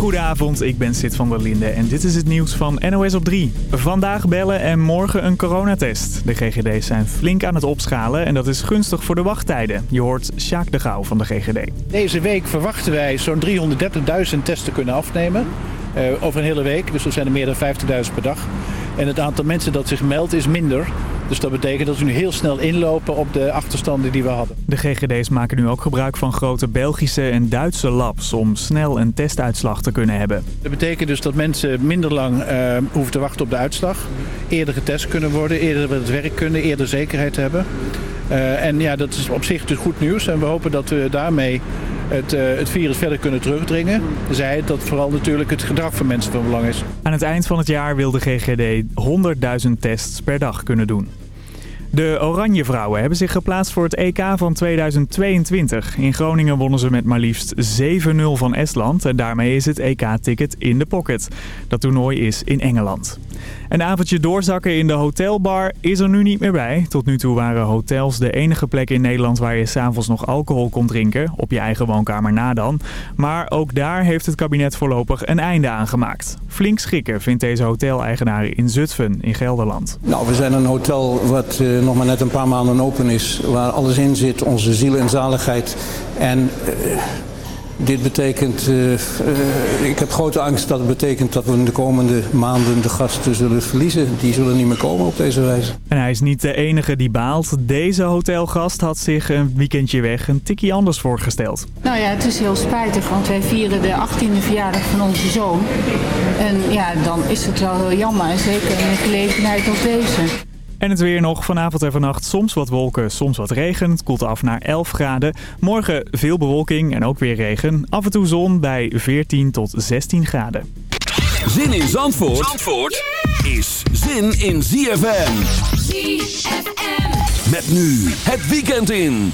Goedenavond, ik ben Sid van der Linde en dit is het nieuws van NOS op 3. Vandaag bellen en morgen een coronatest. De GGD's zijn flink aan het opschalen en dat is gunstig voor de wachttijden. Je hoort Sjaak de Gouw van de GGD. Deze week verwachten wij zo'n 330.000 testen kunnen afnemen. Uh, over een hele week, dus er zijn er meer dan 50.000 per dag. En het aantal mensen dat zich meldt is minder. Dus dat betekent dat we nu heel snel inlopen op de achterstanden die we hadden. De GGD's maken nu ook gebruik van grote Belgische en Duitse labs om snel een testuitslag te kunnen hebben. Dat betekent dus dat mensen minder lang uh, hoeven te wachten op de uitslag. Eerder getest kunnen worden, eerder het werk kunnen, eerder zekerheid hebben. Uh, en ja, dat is op zich dus goed nieuws. En we hopen dat we daarmee het, uh, het virus verder kunnen terugdringen. Zij dat vooral natuurlijk het gedrag van mensen van belang is. Aan het eind van het jaar wil de GGD 100.000 tests per dag kunnen doen. De Oranje Vrouwen hebben zich geplaatst voor het EK van 2022. In Groningen wonnen ze met maar liefst 7-0 van Estland en daarmee is het EK-ticket in de pocket. Dat toernooi is in Engeland. Een avondje doorzakken in de hotelbar is er nu niet meer bij. Tot nu toe waren hotels de enige plek in Nederland waar je s'avonds nog alcohol kon drinken. Op je eigen woonkamer na dan. Maar ook daar heeft het kabinet voorlopig een einde aan gemaakt. Flink schikken vindt deze hoteleigenaar in Zutphen in Gelderland. Nou, we zijn een hotel wat uh, nog maar net een paar maanden open is. Waar alles in zit, onze ziel en zaligheid. En... Uh, dit betekent, uh, uh, ik heb grote angst dat het betekent dat we in de komende maanden de gasten zullen verliezen. Die zullen niet meer komen op deze wijze. En hij is niet de enige die baalt. Deze hotelgast had zich een weekendje weg een tikkie anders voorgesteld. Nou ja, het is heel spijtig, want wij vieren de 18e verjaardag van onze zoon. En ja, dan is het wel heel jammer. En zeker in een gelegenheid als deze. En het weer nog. Vanavond en vannacht soms wat wolken, soms wat regen. Het koelt af naar 11 graden. Morgen veel bewolking en ook weer regen. Af en toe zon bij 14 tot 16 graden. Zin in Zandvoort, Zandvoort is zin in ZFM. ZFM. Met nu het weekend in.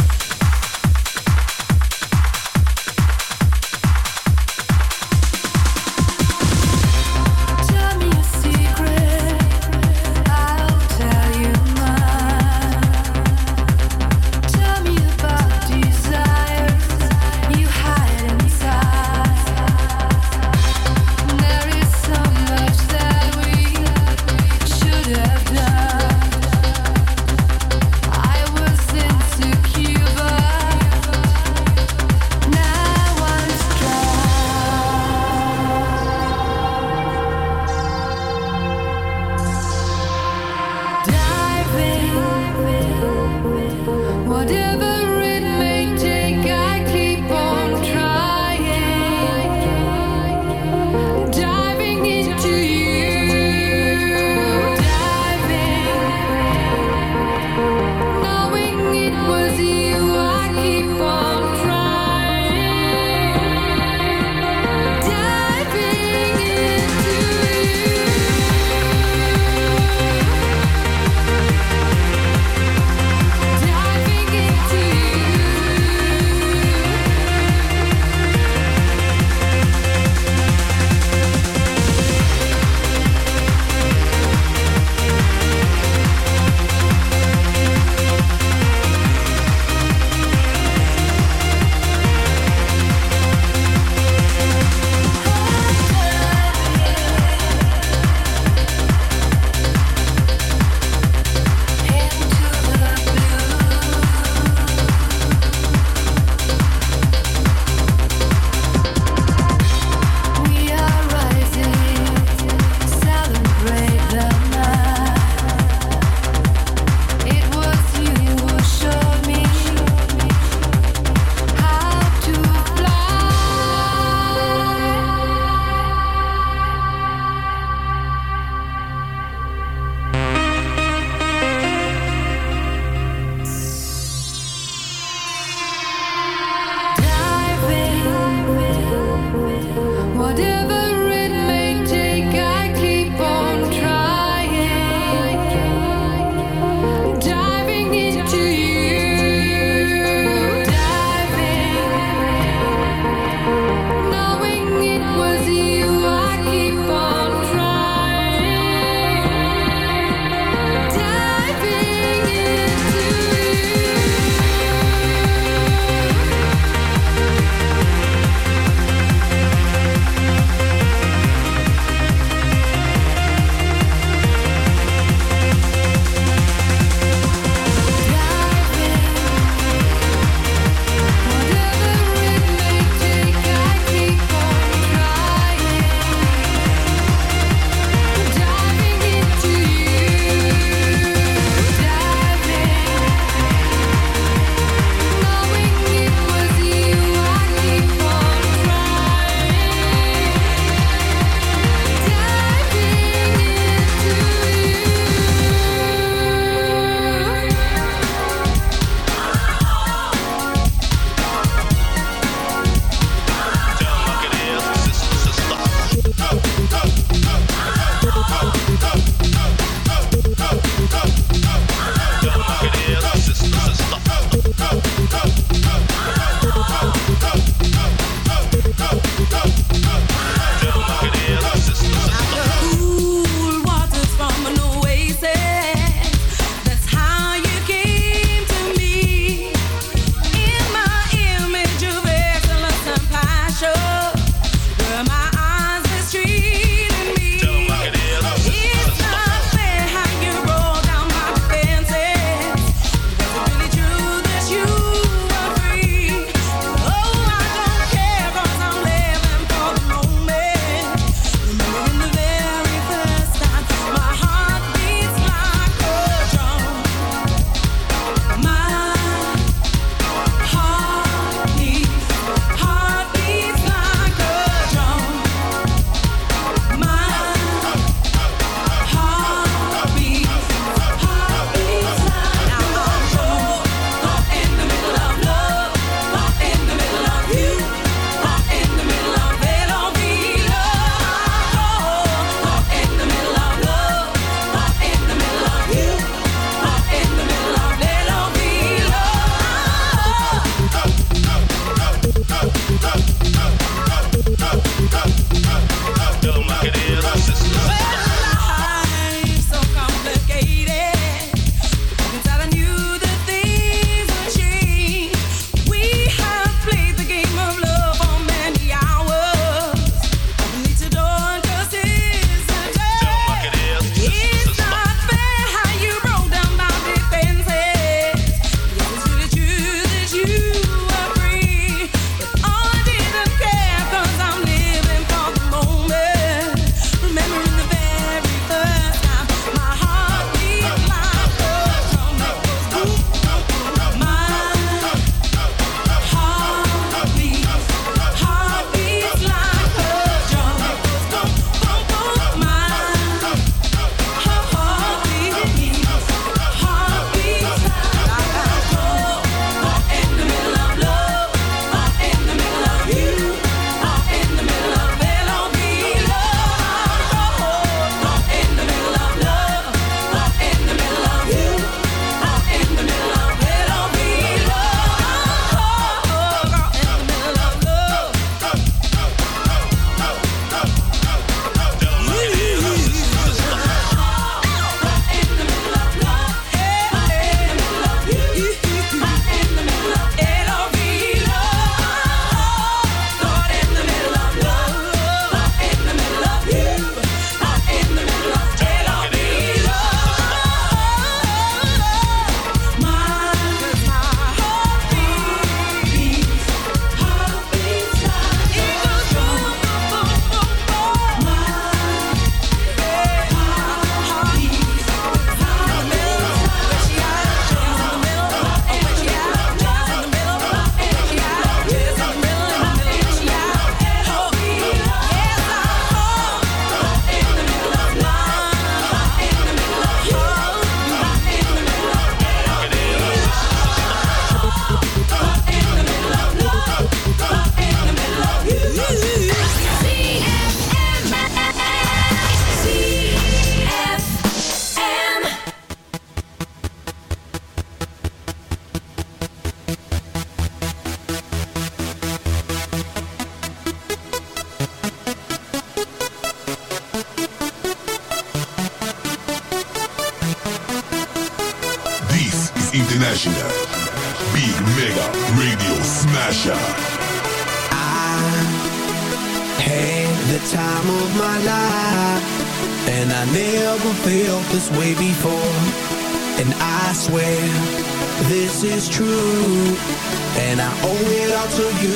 to you.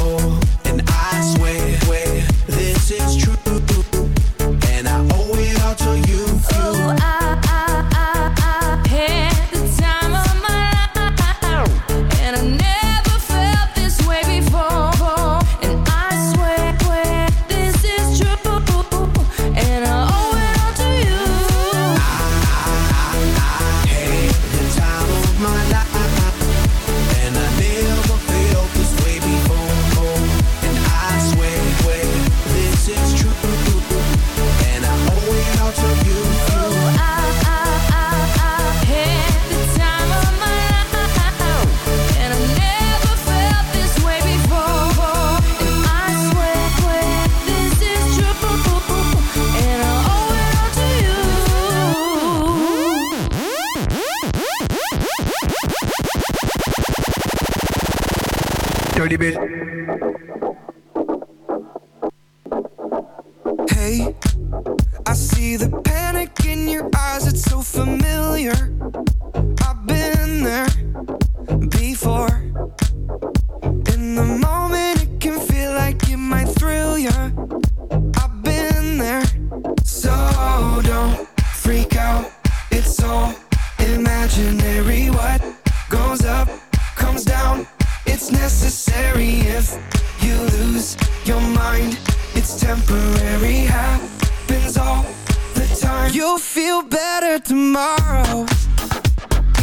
lose your mind. It's temporary, happens all the time. You'll feel better tomorrow.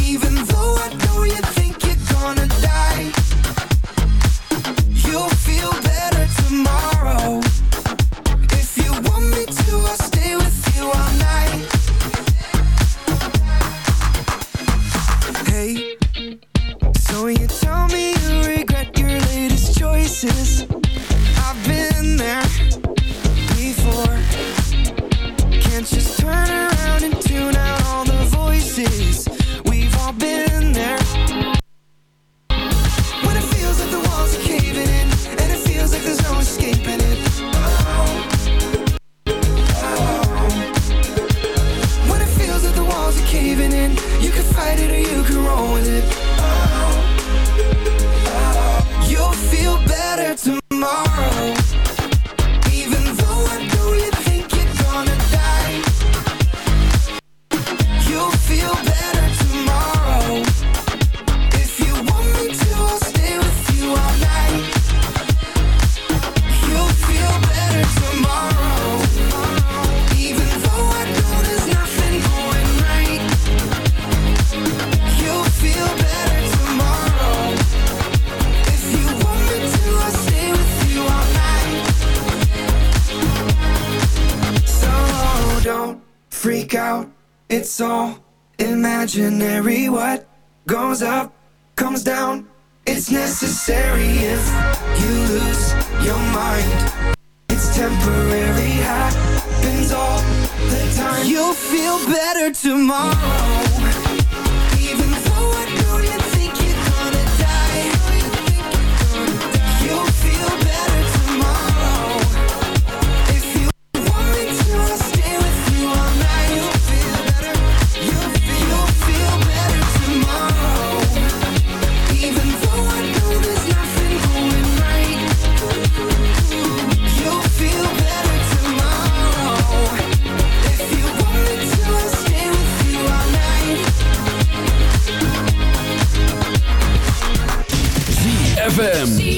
Even though I know you think you're gonna die. You'll feel better tomorrow. ZFM.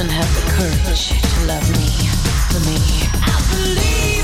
and have the courage to love me for me. I believe.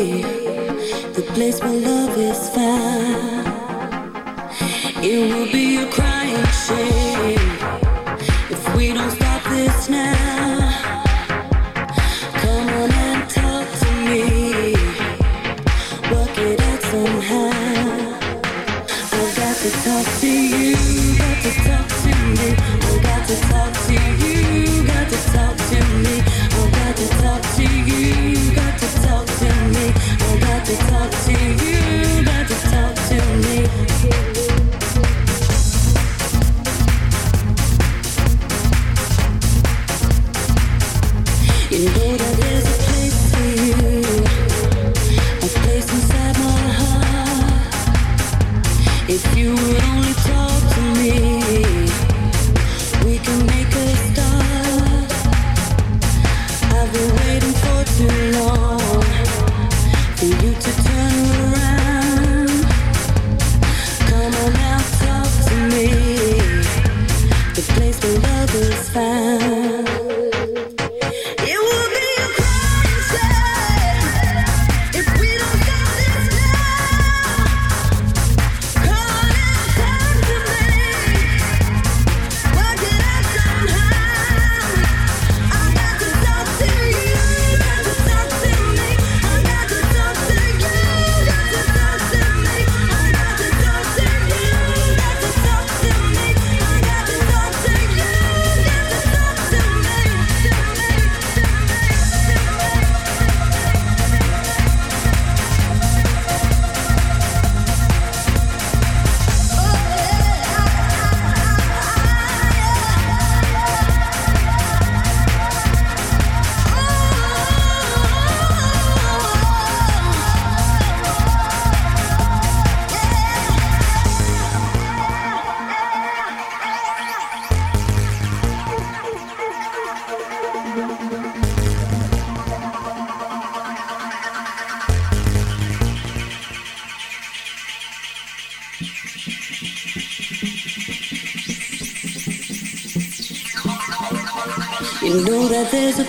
the place where love is found. It will be. there's a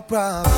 your problems,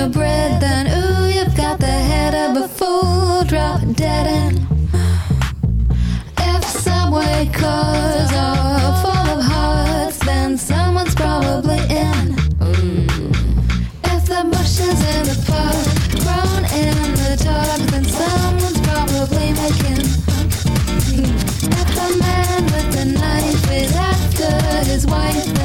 your bread, then ooh, you've got the head of a fool. Drop dead in. If subway cars are full of hearts, then someone's probably in. Mm. If the bushes in the park grown in the dark, then someone's probably making. Mm. If the man with the knife is after his wife.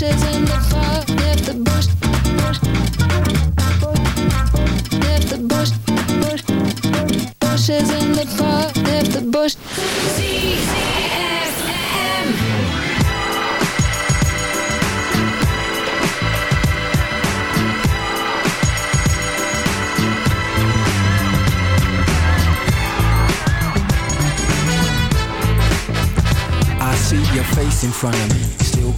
bushes in the fog. Left the bush, bush. Left the bush, bush, bush. Bushes in the fog. Left the bush. See, see your face in front of me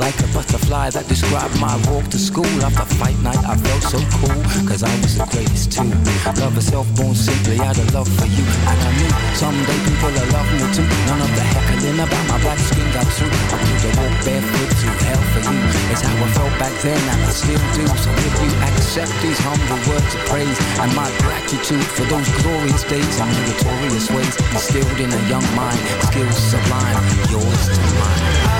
like a butterfly that described my walk to school. After fight night I felt so cool Cause I was the greatest too. Love herself born simply out of love for you And I knew someday people will love me too. None of the heckling about my black skin got through. I could walk barefoot through hell for you. It's how I felt back then and I still do. So if you accept these humble words of praise And my gratitude for those glorious days And meritorious ways Instilled in a young mind Skills sublime Yours to mine